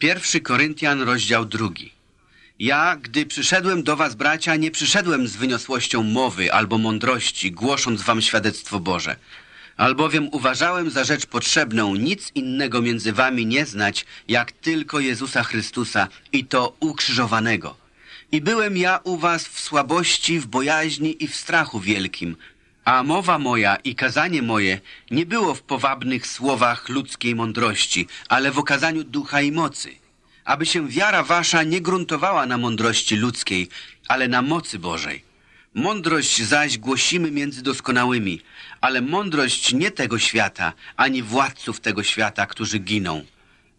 Pierwszy Koryntian, rozdział drugi. Ja, gdy przyszedłem do was, bracia, nie przyszedłem z wyniosłością mowy albo mądrości, głosząc wam świadectwo Boże. Albowiem uważałem za rzecz potrzebną nic innego między wami nie znać, jak tylko Jezusa Chrystusa i to ukrzyżowanego. I byłem ja u was w słabości, w bojaźni i w strachu wielkim. A mowa moja i kazanie moje nie było w powabnych słowach ludzkiej mądrości, ale w okazaniu ducha i mocy, aby się wiara wasza nie gruntowała na mądrości ludzkiej, ale na mocy Bożej. Mądrość zaś głosimy między doskonałymi, ale mądrość nie tego świata, ani władców tego świata, którzy giną.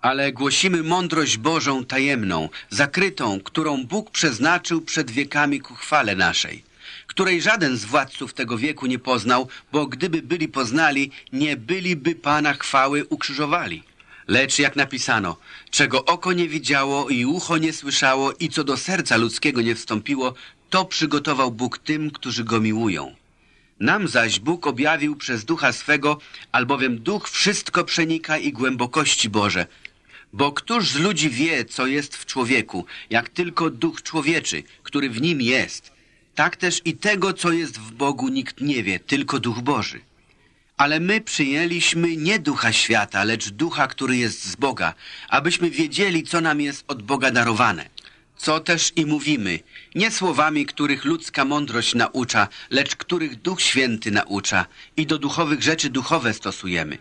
Ale głosimy mądrość Bożą tajemną, zakrytą, którą Bóg przeznaczył przed wiekami ku chwale naszej, której żaden z władców tego wieku nie poznał, bo gdyby byli poznali, nie byliby Pana chwały ukrzyżowali. Lecz jak napisano, czego oko nie widziało i ucho nie słyszało i co do serca ludzkiego nie wstąpiło, to przygotował Bóg tym, którzy Go miłują. Nam zaś Bóg objawił przez Ducha swego, albowiem Duch wszystko przenika i głębokości Boże. Bo któż z ludzi wie, co jest w człowieku, jak tylko Duch człowieczy, który w nim jest? Tak też i tego, co jest w Bogu, nikt nie wie, tylko Duch Boży. Ale my przyjęliśmy nie ducha świata, lecz ducha, który jest z Boga, abyśmy wiedzieli, co nam jest od Boga darowane. Co też i mówimy, nie słowami, których ludzka mądrość naucza, lecz których Duch Święty naucza i do duchowych rzeczy duchowe stosujemy.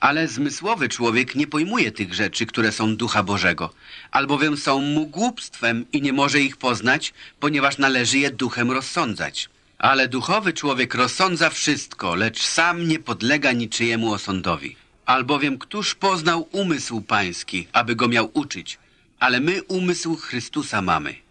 Ale zmysłowy człowiek nie pojmuje tych rzeczy, które są Ducha Bożego, albowiem są mu głupstwem i nie może ich poznać, ponieważ należy je duchem rozsądzać. Ale duchowy człowiek rozsądza wszystko, lecz sam nie podlega niczyjemu osądowi. Albowiem któż poznał umysł pański, aby go miał uczyć? Ale my umysł Chrystusa mamy.